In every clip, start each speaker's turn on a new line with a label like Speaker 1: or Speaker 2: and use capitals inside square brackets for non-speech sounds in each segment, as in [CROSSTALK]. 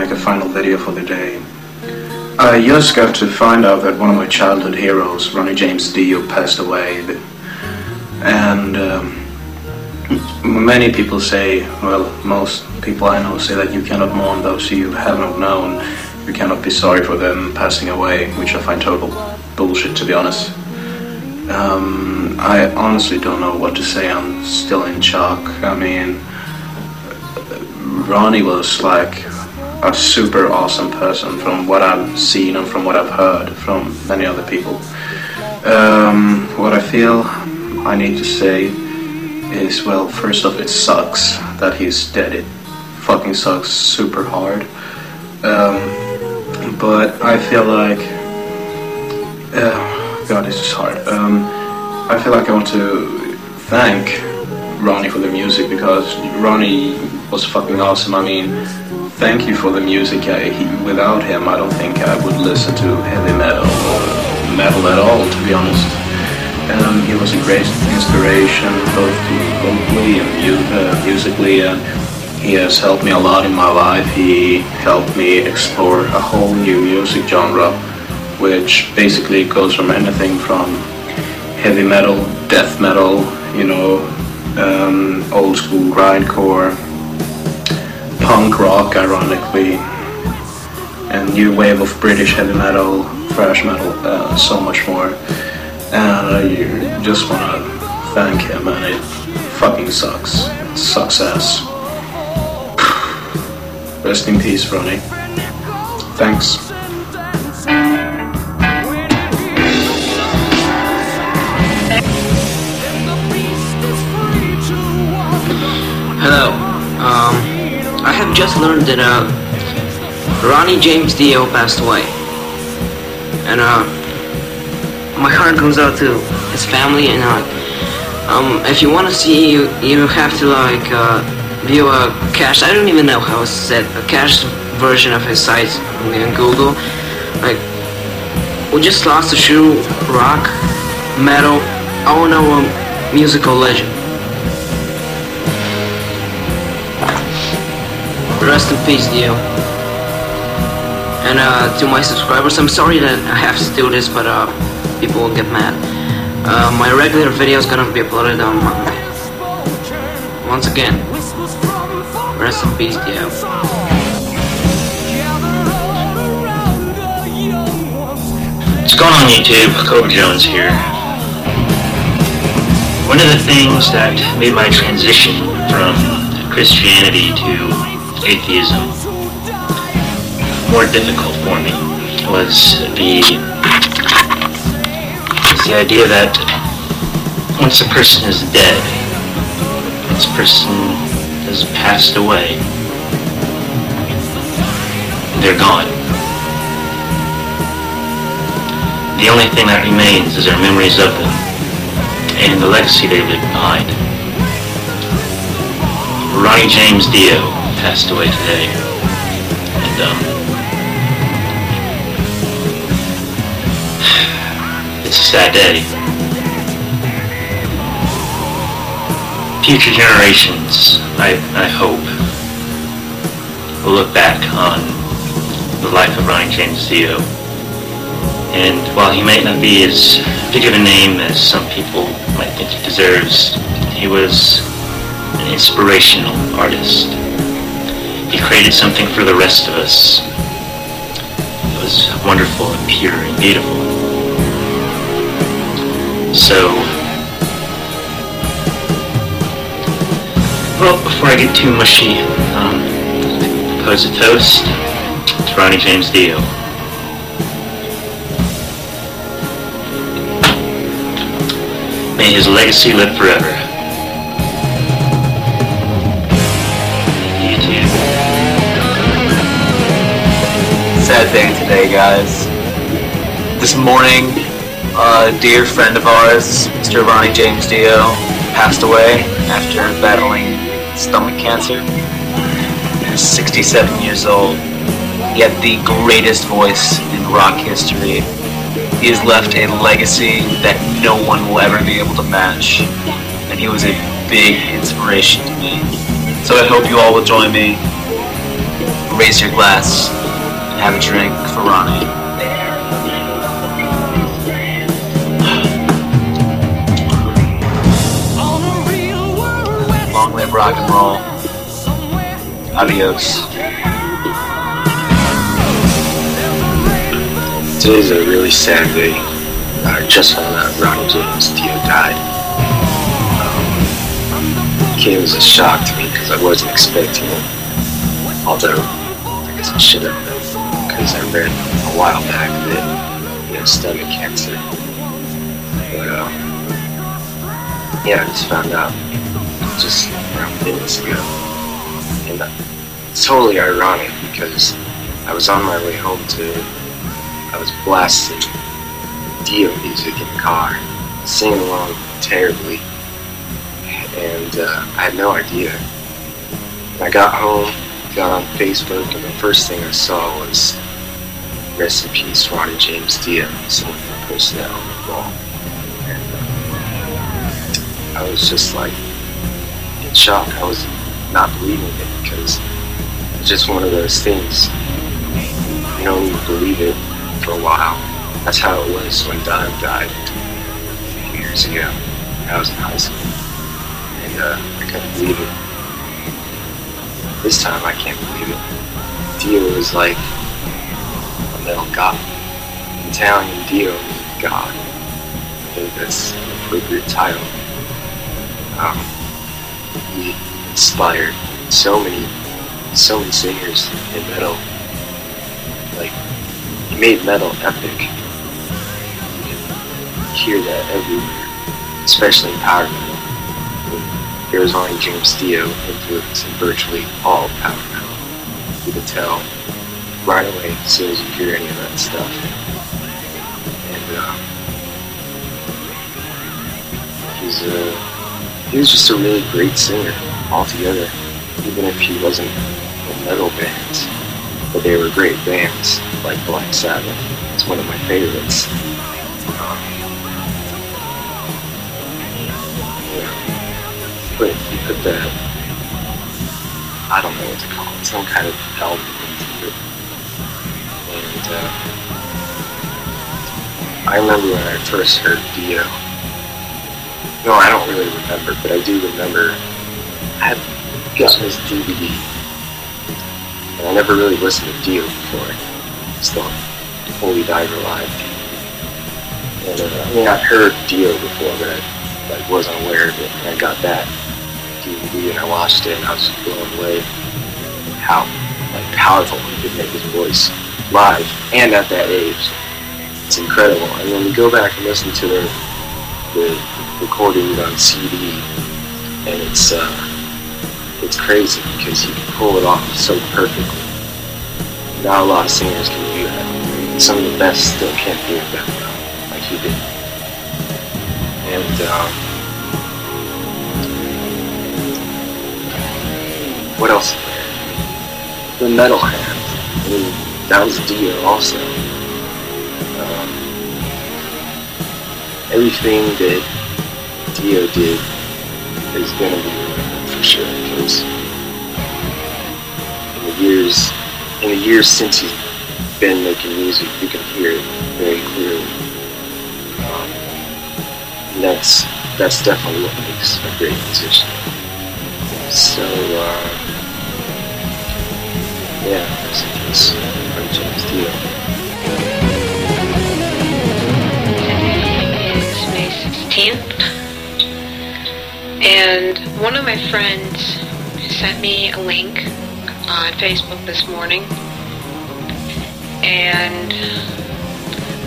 Speaker 1: make a final video for the day. I just got to find out that one of my childhood heroes, Ronnie James Dio, passed away. And um, many people say, well, most people I know say that you cannot mourn those you have not known. You cannot be sorry for them passing away, which I find total bullshit, to be honest. Um, I honestly don't know what to say. I'm still in shock. I mean, Ronnie was like a super awesome person from what I've seen and from what I've heard from many other people. Um, what I feel I need to say is well, first off, it sucks that he's dead. It fucking sucks super hard. Um, but I feel like. Uh, God, this is hard. Um, I feel like I want to thank Ronnie for the music because Ronnie was fucking awesome. I mean, thank you for the music. I, he, without him, I don't think I would listen to heavy metal or metal at all, to be honest. Um, he was a great inspiration, both vocally and uh, musically, and he has helped me a lot in my life. He helped me explore a whole new music genre, which basically goes from anything from heavy metal, death metal, you know, um, old school grindcore, punk rock, ironically, and new wave of British heavy metal, thrash metal, uh, so much more. And I just want to thank him, and it fucking sucks. Ass. [SIGHS] Rest in peace, Ronnie. Thanks.
Speaker 2: Hello. Um, I have just learned that uh, Ronnie James Dio passed away, and uh, my heart goes out to his family. And uh, um, if you want to see, you you have to like uh, view a cache. I don't even know how it's said. A cache version of his site on Google. Like, we just lost a true rock, metal, all know a musical legend. Rest in peace, Dio. And uh, to my subscribers, I'm sorry that I have to do this, but uh, people will get mad. Uh, my regular video is gonna be uploaded on Monday. Once again, rest in peace, Dio.
Speaker 3: What's going on YouTube? Kobe Jones here. One of the things that made my transition from Christianity to atheism more difficult for me was the was the idea that once a person is dead, once a person has passed away, they're gone. The only thing that remains is our memories of them and the legacy they leave behind. Ronnie James Dio passed away today. And, um, [SIGHS] it's a sad day. Future generations, I, I hope, will look back on the life of Ronnie James Dio and while he might not be as big of a name as some people might think he deserves, he was an inspirational artist. He created something for the rest of us. It was wonderful and pure and beautiful. So, well, before I get too mushy, um, propose a toast to Ronnie James Dio. May his legacy live forever.
Speaker 4: Sad day today, guys. This morning, a dear friend of ours, Mr. Ronnie James Dio, passed away after battling stomach cancer. He was 67 years old. He had the greatest voice in rock history. He has left a legacy that no one will ever be able to match. And he was a big inspiration to me. So I hope you all will join me raise your glass have a drink for Ronnie. Long live rock and roll. Adios.
Speaker 5: Today's a really sad day. I just found out Ronnie James Dio died. Um, it was a shock to me because I wasn't expecting it. Although, I guess I should have because I read a while back that he had stomach cancer. But, uh, yeah, I just found out just around minutes ago. And it's totally ironic because I was on my way home to, I was blasting Dio music in the car, singing along terribly, and uh, I had no idea. I got home, got on Facebook, and the first thing I saw was Rest in Peace, Ronnie James Dio, someone posted that on the wall. And uh, I was just like in shock. I was not believing it because it's just one of those things. You don't even believe it for a while. That's how it was when Don died a few years ago. I was in high school. And uh, I couldn't believe it. This time I can't believe it. Dio was like metal god. Italian Dio means God. I think that's an appropriate title. Um, he inspired so many, so many singers in metal. Like, he made metal epic. You can hear that everywhere, especially in power metal. There was only James Dio influence in virtually all power metal. You can tell right away as soon as you hear any of that stuff. And uh, he's a he was just a really great singer altogether, even if he wasn't in metal bands. But they were great bands, like Black Sabbath. It's one of my favorites. Um. But he put that, I don't know what to call it, some kind of it. Uh, I remember when I first heard Dio, no, I don't really remember, but I do remember I had gotten his DVD. And I never really listened to Dio before. It's the Holy Diver Live And uh, I mean, I've heard Dio before, but I like, wasn't aware of it. And I got that DVD and I watched it and I was blown away how like powerful he could make his voice live and at that age. It's incredible. And when you go back and listen to the the recording on CD, and it's uh, it's crazy because he can pull it off so perfectly. Not a lot of singers can do that. Some of the best still can't do it that well, like he did. And um, what else? The metal hand. I mean, that was Dio also. Um, everything that Dio did is gonna be remembered for sure because in the years in the years since he's been making music, you can hear it very clearly. Um, and that's that's definitely what makes a great musician. So uh, yeah,
Speaker 6: May 16th. And one of my friends sent me a link on Facebook this morning. And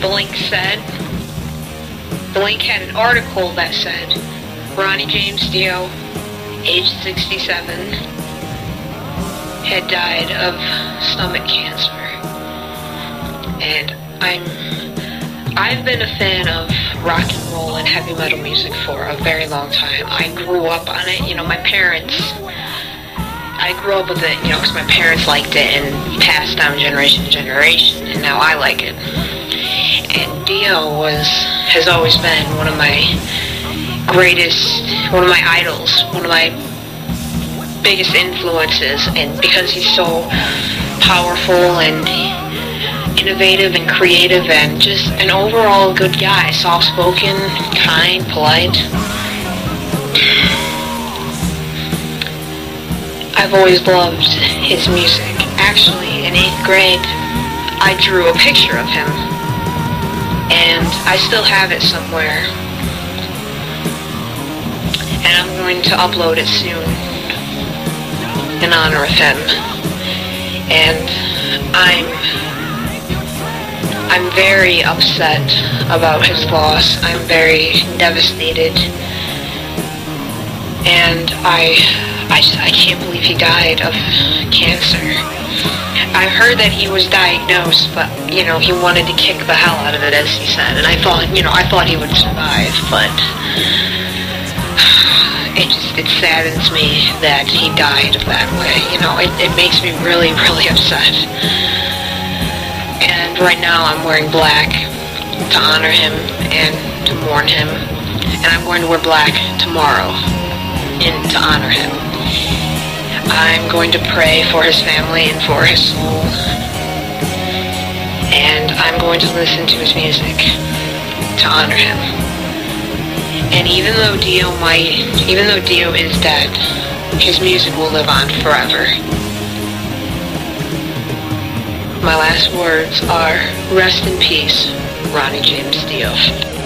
Speaker 6: the link said, the link had an article that said, Ronnie James Dio, age 67, had died of stomach cancer. And I'm I've been a fan of rock and roll and heavy metal music for a very long time. I grew up on it. You know, my parents, I grew up with it, you know, because my parents liked it and passed down generation to generation, and now I like it. And Dio was, has always been one of my greatest, one of my idols, one of my biggest influences, and because he's so powerful and innovative and creative and just an overall good guy. Soft spoken, kind, polite. I've always loved his music. Actually, in eighth grade, I drew a picture of him. And I still have it somewhere. And I'm going to upload it soon in honor of him. And I'm I'm very upset about his loss. I'm very devastated. And I, I, I can't believe he died of cancer. I heard that he was diagnosed, but, you know, he wanted to kick the hell out of it, as he said. And I thought, you know, I thought he would survive, but it saddens me that he died that way. You know, it, it makes me really, really upset. And right now I'm wearing black to honor him and to mourn him. And I'm going to wear black tomorrow in, to honor him. I'm going to pray for his family and for his soul. And I'm going to listen to his music to honor him. And even though Dio might, even though Dio is dead, his music will live on forever. My last words are rest in peace, Ronnie James Dio.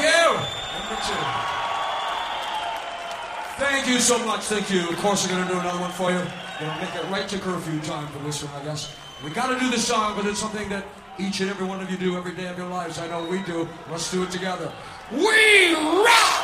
Speaker 7: Thank you. Number two. Thank you so much. Thank you. Of course, we're going to do another one for you. We're going to make it right to curfew time for this one, I guess. We got to do this song, but it's something that each and every one of you do every day of your lives. I know we do. Let's do it together. We rock!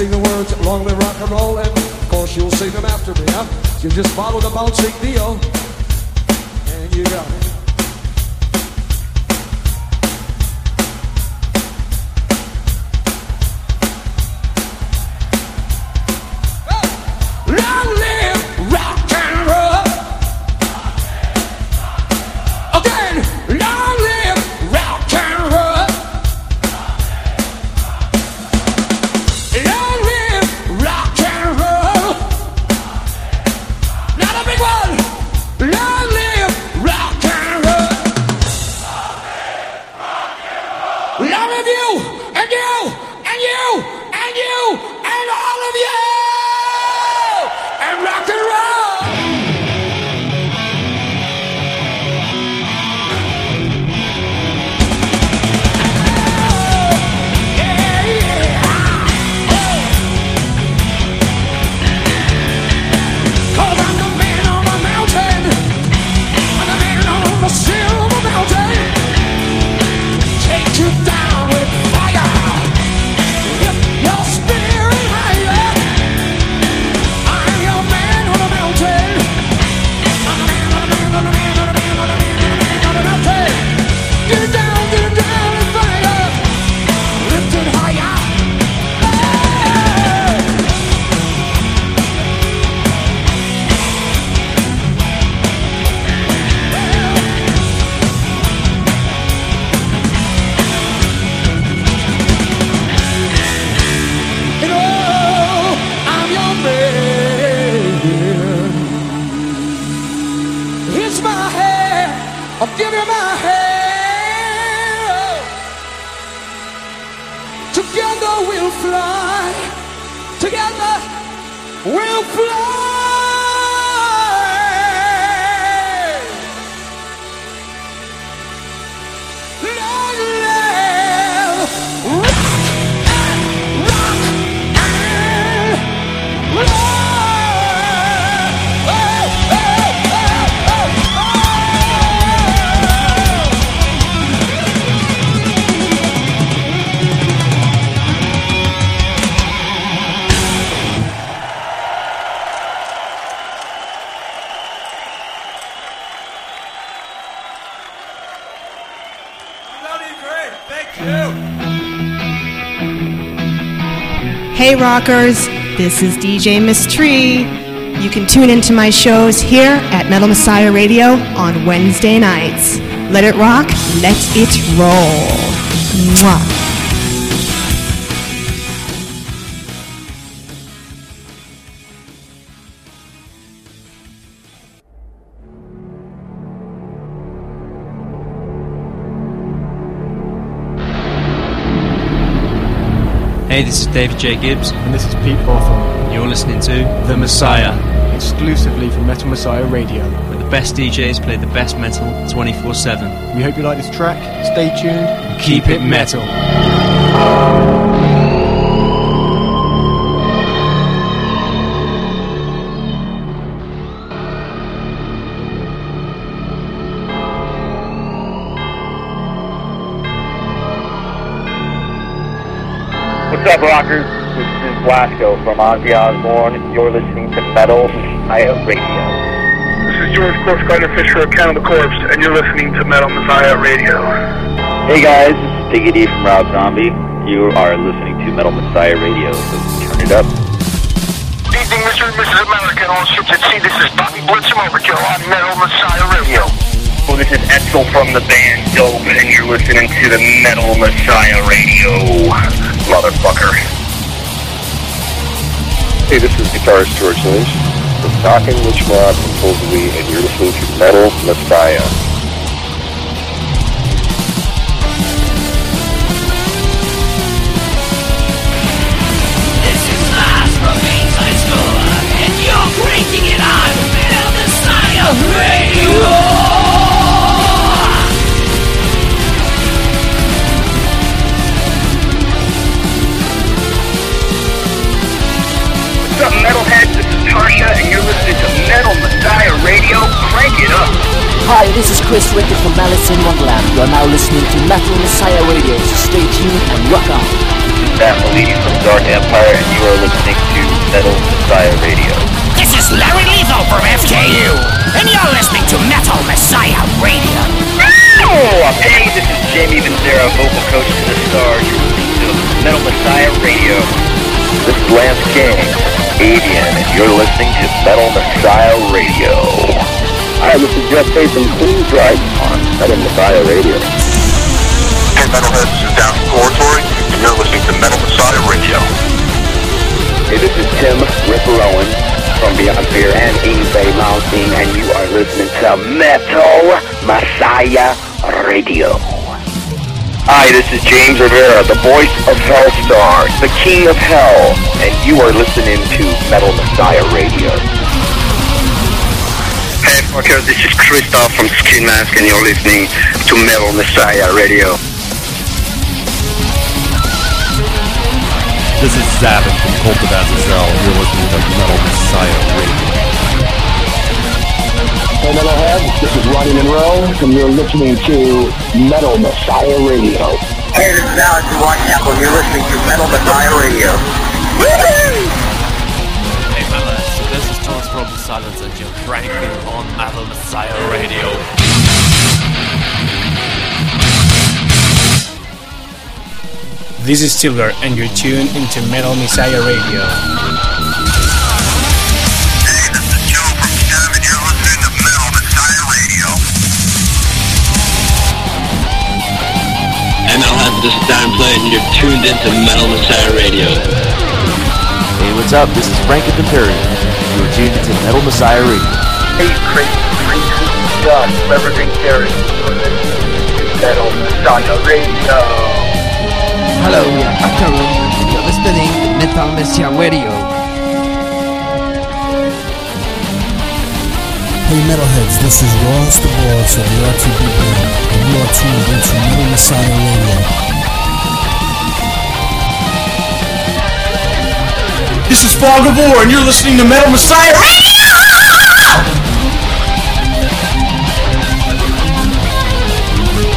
Speaker 7: Sing the words, long live rock and roll, and of course you'll sing them after me, huh? You just follow the bouncing deal, and you got it. Give you my hand. Together we'll fly. Together we'll fly.
Speaker 8: Hey rockers, this is DJ MissTree. You can tune into my shows here at Metal Messiah Radio on Wednesday nights. Let it rock, let it roll. Mwah.
Speaker 9: Hey, this is David J. Gibbs.
Speaker 10: And this is Pete Botham,
Speaker 9: You're listening to The Messiah,
Speaker 10: exclusively from Metal Messiah Radio.
Speaker 9: where the best DJs play the best metal 24 7.
Speaker 10: We hope you like this track. Stay tuned. and
Speaker 9: Keep it metal.
Speaker 11: What's up, rockers? This is Blasko from Ozzy Osbourne. You're listening to Metal Messiah Radio.
Speaker 12: This is George Corpsegrinder Fisher of Cannibal Corpse, and you're listening to Metal Messiah Radio.
Speaker 11: Hey guys, this is Piggy D from Rob Zombie. You are listening to Metal Messiah Radio, so turn it up.
Speaker 12: Good evening, Mr. and Mrs. America, and all ships at sea. This is Bobby Blitz from Overkill on Metal Messiah Radio.
Speaker 11: Well, this is Edsel from the band Dope, and you're listening to the Metal Messiah Radio. Motherfucker.
Speaker 13: Hey, this is guitarist George Lynch from Dokken Lynch Mob supposedly, and you're listening to Metal Messiah.
Speaker 14: Messiah Radio.
Speaker 11: Crank it up.
Speaker 15: Hi, this is Chris Rickett from Alice in Wonderland. You are now listening to Metal Messiah Radio, so stay tuned and rock on.
Speaker 11: Matt Moliti from Dark Empire, and you are listening to Metal Messiah Radio.
Speaker 14: This is Larry Lethal from FKU, and you're listening to Metal Messiah Radio.
Speaker 11: Oh, hey, this is Jamie Vendera, vocal coach to the stars. You're listening to Metal Messiah Radio. This is Lance King, Avian, and you're listening to Metal Messiah Radio. Hi, this is Jeff Hayes from Queensryche on Metal Messiah Radio.
Speaker 12: Hey, Metalheads, this is Down Oratory, and you're listening to Metal Messiah Radio.
Speaker 13: Hey, this is Tim Ripper Owen from Beyond Fear and Yngwie Malmsteen, and you are listening to Metal Messiah Radio.
Speaker 11: Hi, this is James Rivera, the voice of Helstar, the king of hell, and you are listening to Metal Messiah Radio.
Speaker 12: Hey, fucker, this is Christoph from Skin Mask, and you're listening to Metal Messiah Radio.
Speaker 16: This is Zavin from Cult of Azazel, and you're listening to Metal Messiah Radio.
Speaker 17: Hey Metalhead, this is Ronny Munroe, and you're listening to Metal Messiah Radio.
Speaker 12: Hey, this is Alex from Whitechapel, and you're listening to Metal Messiah Radio.
Speaker 18: Hey fellas, so this is Thomas from Silence and you're cranking on Metal Messiah Radio.
Speaker 19: This is Silver, and you're tuned into Metal Messiah Radio.
Speaker 20: Is Darren Play and you're tuned into Metal Messiah Radio.
Speaker 21: Hey, what's up? This is Frank at Imperium. You're tuned into Metal Messiah Radio.
Speaker 12: Hey, crazy, crazy, done, everything carries. Metal Messiah Radio.
Speaker 22: Hello, we are Actor Room. You're listening to Metal Messiah Radio.
Speaker 23: Hey Metalheads, this is Lawrence the Boss of the RTB Band, and you are tuned into Metal Messiah Radio.
Speaker 24: This is Fog of War, and you're listening to Metal Messiah Radio!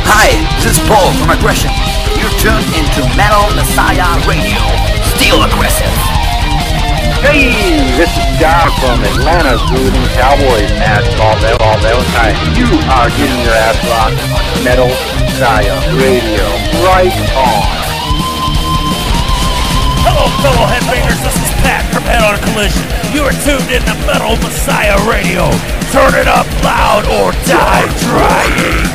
Speaker 14: Hi, this is Paul from Aggression. You're tuned into Metal Messiah Radio. Still aggressive.
Speaker 25: Hey, this is John from Atlanta's Rooting Cowboys match all Val- all Valentine. You are getting your ass rocked on Metal Messiah Radio. Right on.
Speaker 26: Hello, fellow headbangers. This is Pat from Head On Collision. You are tuned in to Metal Messiah Radio. Turn it up loud or die trying.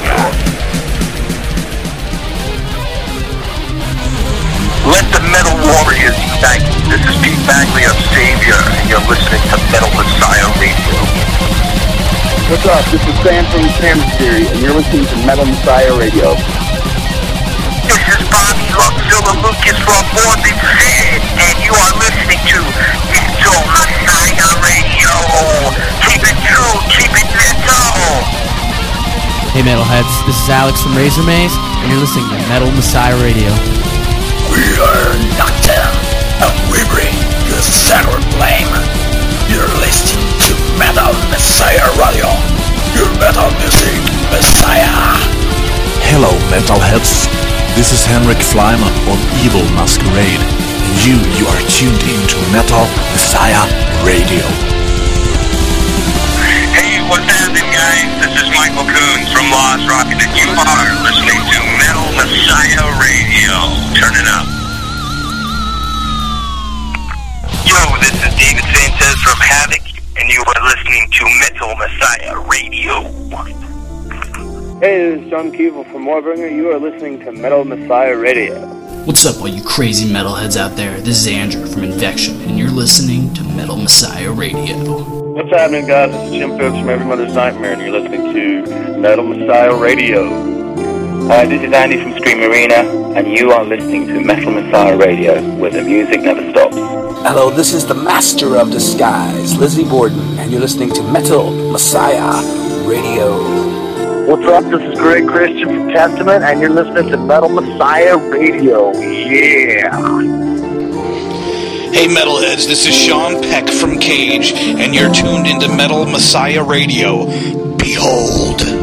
Speaker 12: Let the Metal Warriors unite. This is Pete Bagley of Savior, and you're listening to Metal Messiah Radio.
Speaker 17: What's up? This is Sam from Camera Theory, and you're listening to Metal Messiah Radio.
Speaker 12: This is Bobby Luxilla Lucas from Morbid Sin, and you are listening to Metal Messiah Radio. Keep it true, keep it metal.
Speaker 27: Hey Metalheads, this is Alex from Razor Maze, and you're listening to Metal Messiah Radio.
Speaker 14: We are Nocturne, and we bring you Sour Flame. You're listening to Metal Messiah Radio. Your metal music messiah.
Speaker 28: Hello, metalheads. This is Henrik Flyman on Evil Masquerade, and you, you are tuned into Metal Messiah Radio.
Speaker 12: Hey, what's happening, guys? This is Michael Coons from Lost Rocket, and you are listening to Metal Messiah Radio. Turn it up. Yo, this is David Sanchez from Havok, and you are listening to Metal Messiah Radio.
Speaker 25: Hey, this is John Kevill from Warbringer. You are listening to Metal Messiah Radio.
Speaker 29: What's up, all you crazy metalheads out there? This is Andrew from Infection, and you're listening to Metal Messiah Radio.
Speaker 25: What's happening, guys? This is Jim Phillips from Every Mother's Nightmare, and you're listening to Metal Messiah Radio.
Speaker 11: Hi, this is Andy from Scream Arena, and you are listening to Metal Messiah Radio, where the music never stops.
Speaker 21: Hello, this is the Master of Disguise, Lizzy Borden, and you're listening to Metal Messiah Radio.
Speaker 17: What's up? This is Greg Christian from Testament, and you're listening to Metal Messiah Radio. Yeah.
Speaker 30: Hey Metalheads, this is Sean Peck from Cage, and you're tuned into Metal Messiah Radio. Behold.